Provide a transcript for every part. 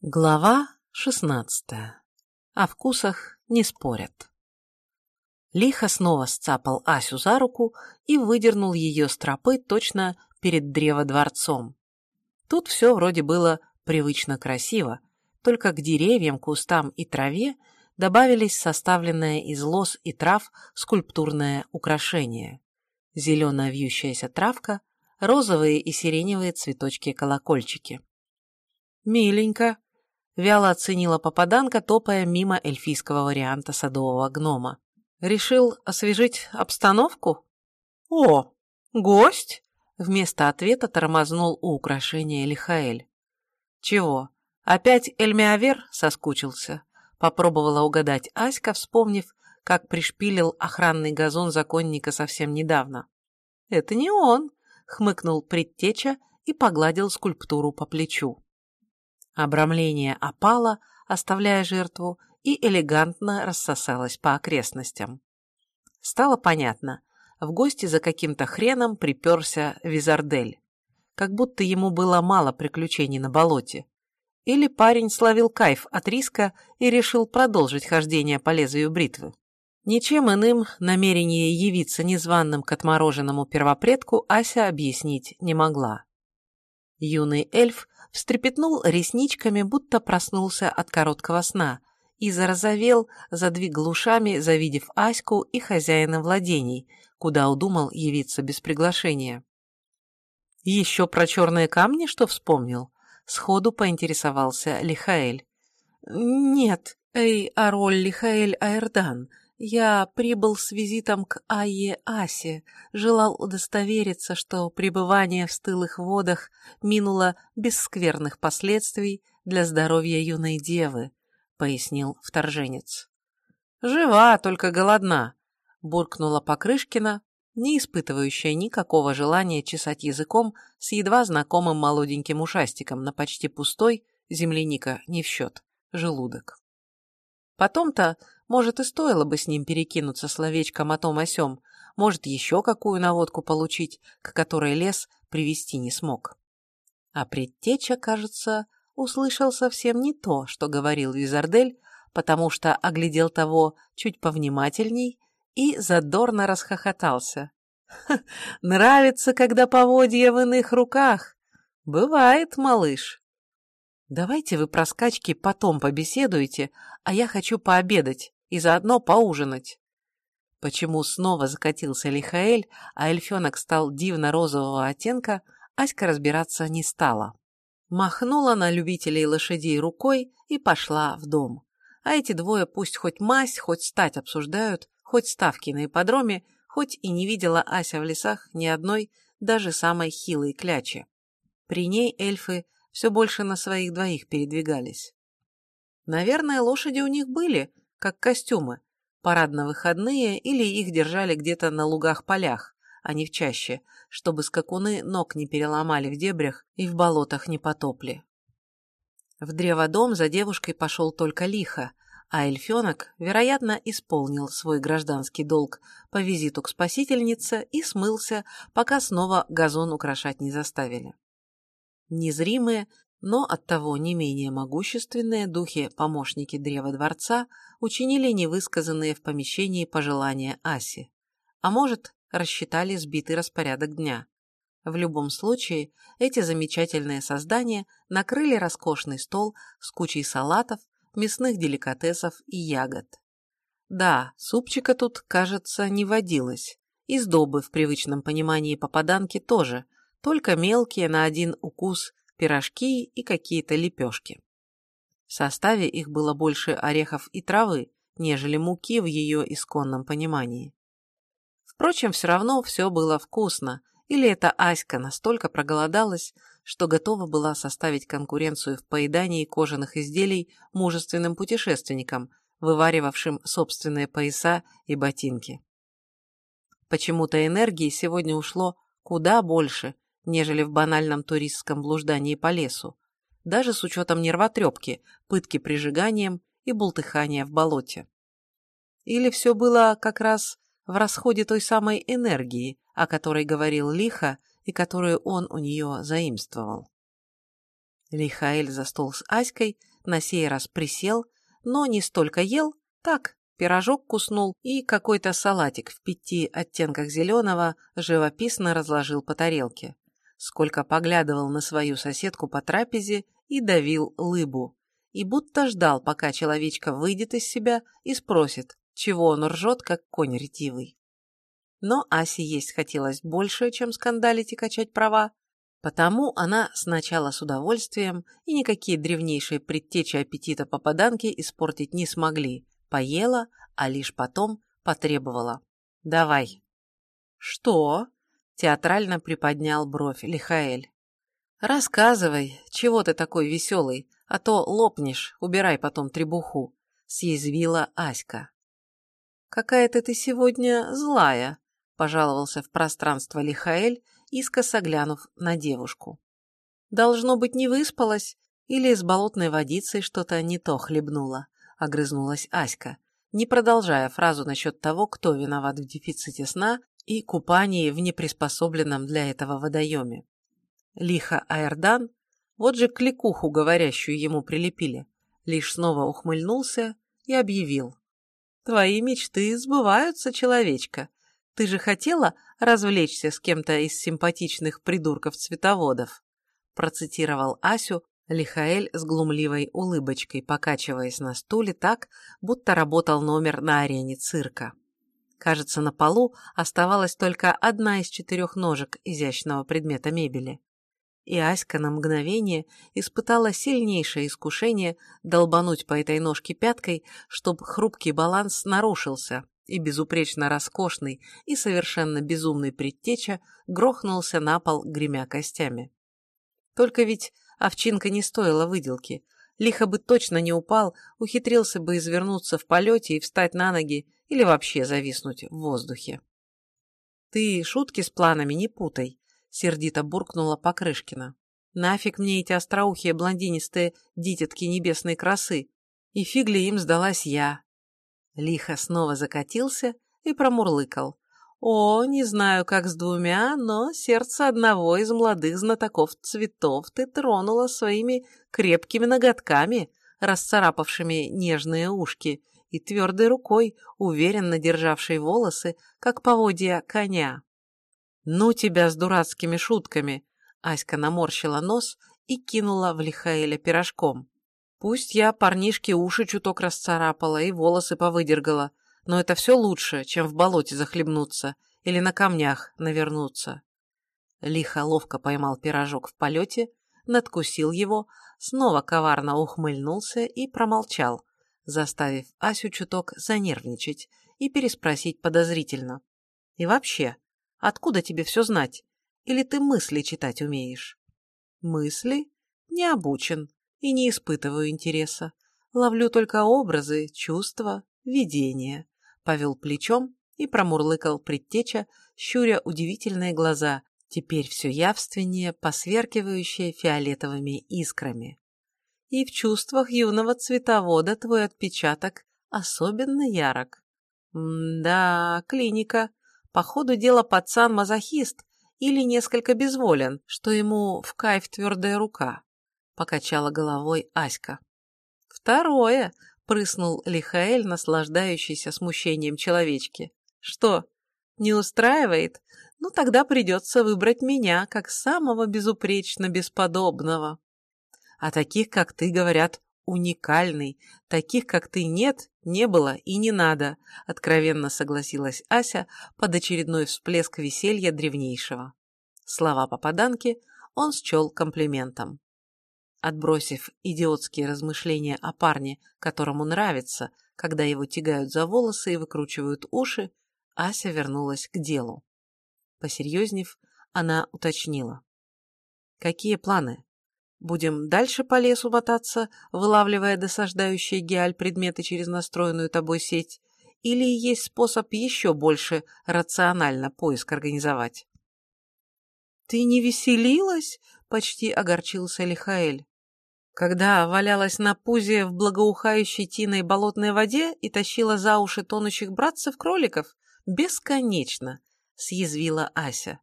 Глава шестнадцатая. О вкусах не спорят. Лихо снова сцапал Асю за руку и выдернул ее с тропы точно перед древодворцом. Тут все вроде было привычно красиво, только к деревьям, кустам и траве добавились составленное из лоз и трав скульптурное украшение. Зеленая вьющаяся травка, розовые и сиреневые цветочки-колокольчики. «Миленько», вяло оценила попаданка, топая мимо эльфийского варианта садового гнома. «Решил освежить обстановку?» «О, гость?» Вместо ответа тормознул у украшения Лихаэль. «Чего? Опять Эльмиавер соскучился?» Попробовала угадать Аська, вспомнив, как пришпилил охранный газон законника совсем недавно. «Это не он», — хмыкнул предтеча и погладил скульптуру по плечу. Обрамление опало, оставляя жертву, и элегантно рассосалось по окрестностям. Стало понятно, в гости за каким-то хреном приперся Визардель. Как будто ему было мало приключений на болоте. Или парень словил кайф от риска и решил продолжить хождение по лезвию бритвы. Ничем иным намерение явиться незваным к отмороженному первопредку Ася объяснить не могла. Юный эльф встрепетнул ресничками, будто проснулся от короткого сна, и зарозовел, задвигал ушами, завидев Аську и хозяина владений, куда удумал явиться без приглашения. «Еще про черные камни что вспомнил?» — сходу поинтересовался Лихаэль. «Нет, эй, Ароль Лихаэль Аэрдан, я прибыл с визитом к Айе Асе, желал удостовериться, что пребывание в стылых водах минуло без скверных последствий для здоровья юной девы, пояснил вторженец. Жива, только голодна, буркнула Покрышкина, не испытывающая никакого желания чесать языком с едва знакомым молоденьким ушастиком на почти пустой, земляника не в счет, желудок. Потом-то может, и стоило бы с ним перекинуться словечком о том о сём, может, еще какую наводку получить, к которой лес привести не смог. А предтеча, кажется, услышал совсем не то, что говорил Визардель, потому что оглядел того чуть повнимательней и задорно расхохотался. «Нравится, когда поводья в иных руках. Бывает, малыш». «Давайте вы про скачки потом побеседуете, а я хочу пообедать и заодно поужинать. Почему снова закатился Лихаэль, а эльфенок стал дивно-розового оттенка, Аська разбираться не стала. Махнула на любителей лошадей рукой и пошла в дом. А эти двое пусть хоть мазь, хоть стать обсуждают, хоть ставки на ипподроме, хоть и не видела Ася в лесах ни одной, даже самой хилой клячи. При ней эльфы все больше на своих двоих передвигались. Наверное, лошади у них были, как костюмы, парадно-выходные или их держали где-то на лугах-полях, а не в чаще, чтобы скакуны ног не переломали в дебрях и в болотах не потопли. В древодом за девушкой пошел только лихо, а эльфенок, вероятно, исполнил свой гражданский долг по визиту к спасительнице и смылся, пока снова газон украшать не заставили. Незримые, но оттого не менее могущественные духи-помощники Древа Дворца учинили невысказанные в помещении пожелания Аси. А может, рассчитали сбитый распорядок дня. В любом случае, эти замечательные создания накрыли роскошный стол с кучей салатов, мясных деликатесов и ягод. Да, супчика тут, кажется, не водилось. И сдобы в привычном понимании попаданки тоже, только мелкие на один укус пирожки и какие-то лепешки. В составе их было больше орехов и травы, нежели муки в ее исконном понимании. Впрочем, все равно все было вкусно, или эта Аська настолько проголодалась, что готова была составить конкуренцию в поедании кожаных изделий мужественным путешественникам, вываривавшим собственные пояса и ботинки. Почему-то энергии сегодня ушло куда больше, нежели в банальном туристском блуждании по лесу, даже с учетом нервотрепки, пытки прижиганием и бултыхания в болоте. Или все было как раз в расходе той самой энергии, о которой говорил Лиха и которую он у нее заимствовал. Лихаэль за стол с Аськой на сей раз присел, но не столько ел, так, пирожок куснул и какой-то салатик в пяти оттенках зеленого живописно разложил по тарелке. Сколько поглядывал на свою соседку по трапезе и давил лыбу. И будто ждал, пока человечка выйдет из себя и спросит, чего он ржет, как конь ретивый. Но Асе есть хотелось больше, чем скандалить и качать права, потому она сначала с удовольствием и никакие древнейшие предтечи аппетита попаданки испортить не смогли, поела, а лишь потом потребовала. «Давай». «Что?» – театрально приподнял бровь Лихаэль. «Рассказывай, чего ты такой веселый, а то лопнешь, убирай потом требуху», – съязвила Аська. «Какая-то ты сегодня злая», – пожаловался в пространство Лихаэль, искоса глянув на девушку. «Должно быть, не выспалась или с болотной водицей что-то не то хлебнула», – огрызнулась Аська, не продолжая фразу насчет того, кто виноват в дефиците сна и купании в неприспособленном для этого водоеме. Лихо Аэрдан, вот же кликуху говорящую ему прилепили, лишь снова ухмыльнулся и объявил. Твои мечты сбываются, человечка. Ты же хотела развлечься с кем-то из симпатичных придурков-цветоводов?» Процитировал Асю Лихаэль с глумливой улыбочкой, покачиваясь на стуле так, будто работал номер на арене цирка. Кажется, на полу оставалась только одна из четырех ножек изящного предмета мебели и Аська на мгновение испытала сильнейшее искушение долбануть по этой ножке пяткой, чтобы хрупкий баланс нарушился, и безупречно роскошный и совершенно безумный предтеча грохнулся на пол, гремя костями. Только ведь овчинка не стоила выделки. Лихо бы точно не упал, ухитрился бы извернуться в полете и встать на ноги или вообще зависнуть в воздухе. Ты шутки с планами не путай, — сердито буркнула Покрышкина. «Нафиг мне эти остроухие блондинистые дитятки небесной красы? И фиг ли им сдалась я?» Лихо снова закатился и промурлыкал. «О, не знаю, как с двумя, но сердце одного из молодых знатоков цветов ты тронула своими крепкими ноготками, расцарапавшими нежные ушки, и твердой рукой, уверенно державшей волосы, как поводья коня. «Ну тебя с дурацкими шутками!» Аська наморщила нос и кинула в Лихаэля пирожком. «Пусть я парнишке уши чуток расцарапала и волосы повыдергала, но это все лучше, чем в болоте захлебнуться или на камнях навернуться». Лихо ловко поймал пирожок в полете, надкусил его, снова коварно ухмыльнулся и промолчал, заставив Асю чуток занервничать и переспросить подозрительно. «И вообще, Откуда тебе все знать? Или ты мысли читать умеешь? Мысли? Не обучен и не испытываю интереса. Ловлю только образы, чувства, видения. Повел плечом и промурлыкал предтеча, щуря удивительные глаза, теперь все явственнее, посверкивающие фиолетовыми искрами. И в чувствах юного цветовода твой отпечаток особенно ярок. Да, клиника. По ходу дела пацан мазохист или несколько безволен, что ему в кайф твердая рука, покачала головой Аська. Второе, прыснул Лихаэль, наслаждающийся смущением человечки. Что, не устраивает? Ну тогда придется выбрать меня как самого безупречно бесподобного. А таких, как ты, говорят, уникальный. Таких, как ты, нет, не было и не надо», — откровенно согласилась Ася под очередной всплеск веселья древнейшего. Слова попаданки он счел комплиментом. Отбросив идиотские размышления о парне, которому нравится, когда его тягают за волосы и выкручивают уши, Ася вернулась к делу. Посерьезнев, она уточнила. «Какие планы? Будем дальше по лесу мотаться, вылавливая досаждающие геаль предметы через настроенную тобой сеть, или есть способ еще больше рационально поиск организовать? «Ты не веселилась?» — почти огорчился Лихаэль. Когда валялась на пузе в благоухающей тиной болотной воде и тащила за уши тонущих братцев-кроликов? Бесконечно! — съязвила Ася.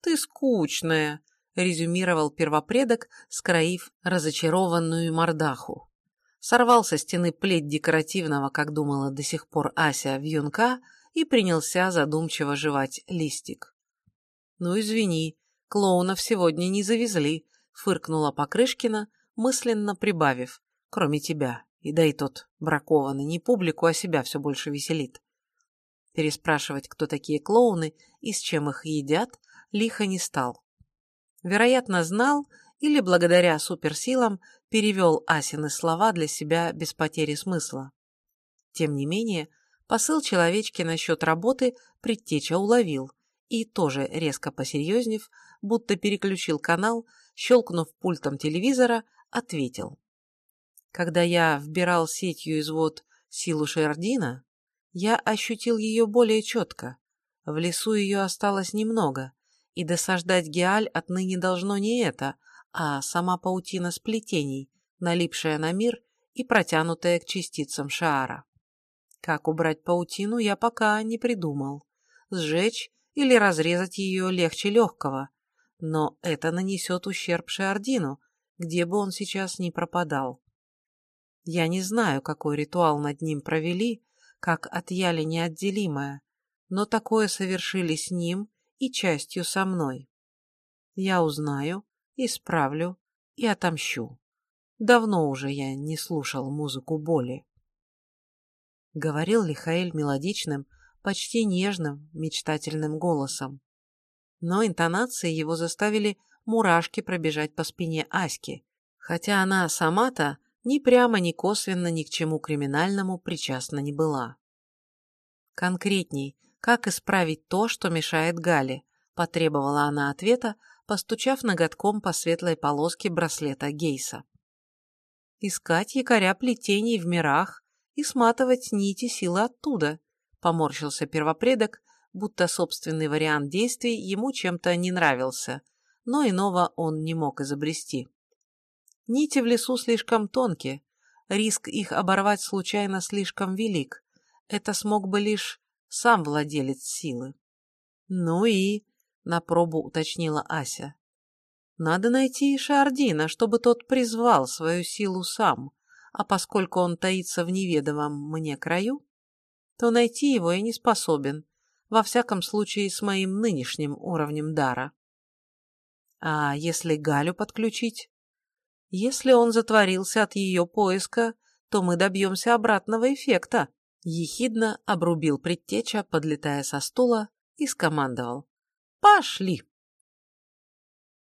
«Ты скучная!» Резюмировал первопредок, скроив разочарованную мордаху. Сорвал со стены плеть декоративного, как думала до сих пор Ася, вьюнка и принялся задумчиво жевать листик. «Ну, извини, клоунов сегодня не завезли», — фыркнула Покрышкина, мысленно прибавив, кроме тебя, и да и тот бракованный, не публику, а себя все больше веселит. Переспрашивать, кто такие клоуны и с чем их едят, лихо не стал. Вероятно, знал или благодаря суперсилам перевел Асины слова для себя без потери смысла. Тем не менее, Посыл человечки насчет работы предтеча уловил и, тоже резко посерьезнев, будто переключил канал, щелкнув пультом телевизора, ответил. Когда я вбирал сетью извод силу Шердина, я ощутил ее более четко. В лесу ее осталось немного, и досаждать Геаль отныне должно не это, а сама паутина сплетений, налипшая на мир и протянутая к частицам Шаара. Как убрать паутину, я пока не придумал. Сжечь или разрезать ее легче легкого. Но это нанесет ущерб Шиардину, где бы он сейчас ни пропадал. Я не знаю, какой ритуал над ним провели, как отъяли неотделимое, но такое совершили с ним и частью со мной. Я узнаю, исправлю и отомщу. Давно уже я не слушал музыку боли говорил Лихаэль мелодичным, почти нежным, мечтательным голосом. Но интонации его заставили мурашки пробежать по спине Аськи, хотя она сама-то ни прямо, ни косвенно ни к чему криминальному причастна не была. Конкретней, как исправить то, что мешает Гале, потребовала она ответа, постучав ноготком по светлой полоске браслета Гейса. Искать якоря плетений в мирах, и сматывать нити силы оттуда, поморщился первопредок, будто собственный вариант действий ему чем-то не нравился, но иного он не мог изобрести. Нити в лесу слишком тонкие, риск их оборвать случайно слишком велик. Это смог бы лишь сам владелец силы. Ну и, на пробу уточнила Ася. Надо найти Шардина, чтобы тот призвал свою силу сам а поскольку он таится в неведомом мне краю, то найти его я не способен, во всяком случае с моим нынешним уровнем дара. А если Галю подключить? Если он затворился от ее поиска, то мы добьемся обратного эффекта, ехидно обрубил предтеча, подлетая со стула, и скомандовал. «Пошли!»